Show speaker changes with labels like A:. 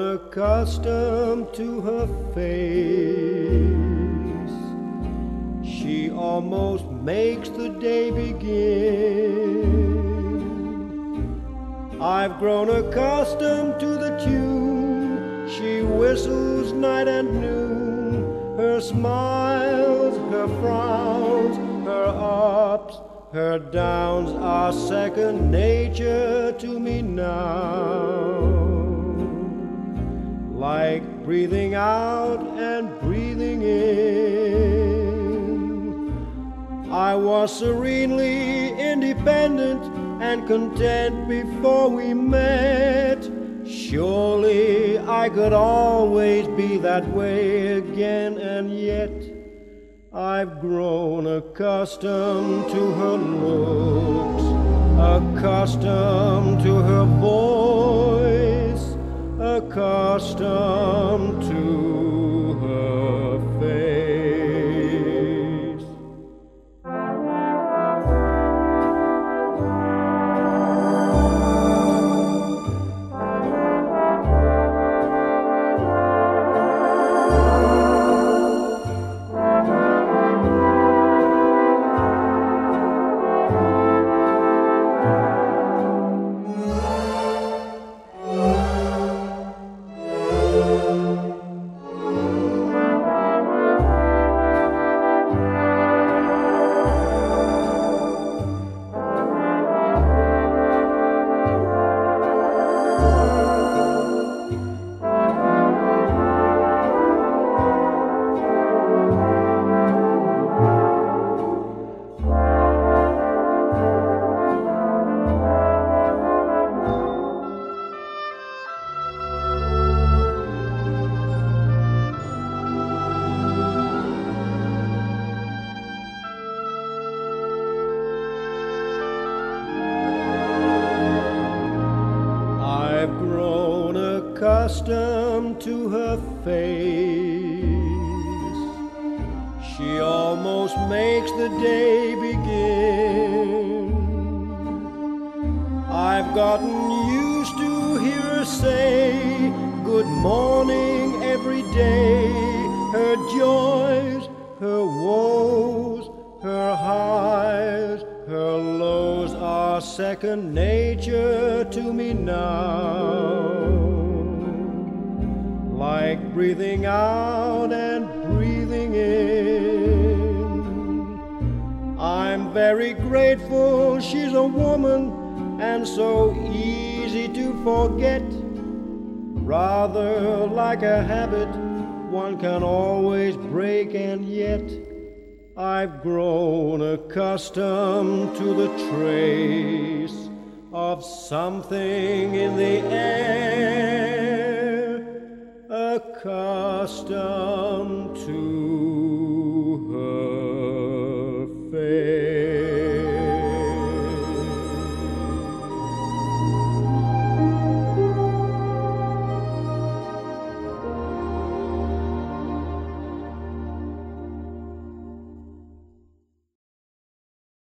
A: accustomed to her face. She almost makes the day begin. I've grown accustomed to the tune she whistles night and noon. Her smiles, her frowns, her ups, her downs are second nature to me now. Breathing out and breathing in. I was serenely independent and content before we met. Surely I could always be that way again, and yet I've grown accustomed to her looks, accustomed to her voice, accustomed to her face. She almost makes the day begin. I've gotten used to hear her say good morning every day. Her joys, her woes, her highs, her lows are second nature to me now. Like breathing out and breathing in. I'm very grateful she's a woman and so easy to forget. Rather like a habit one can always break, and yet I've grown accustomed to the trace of something in the air, accustomed to her.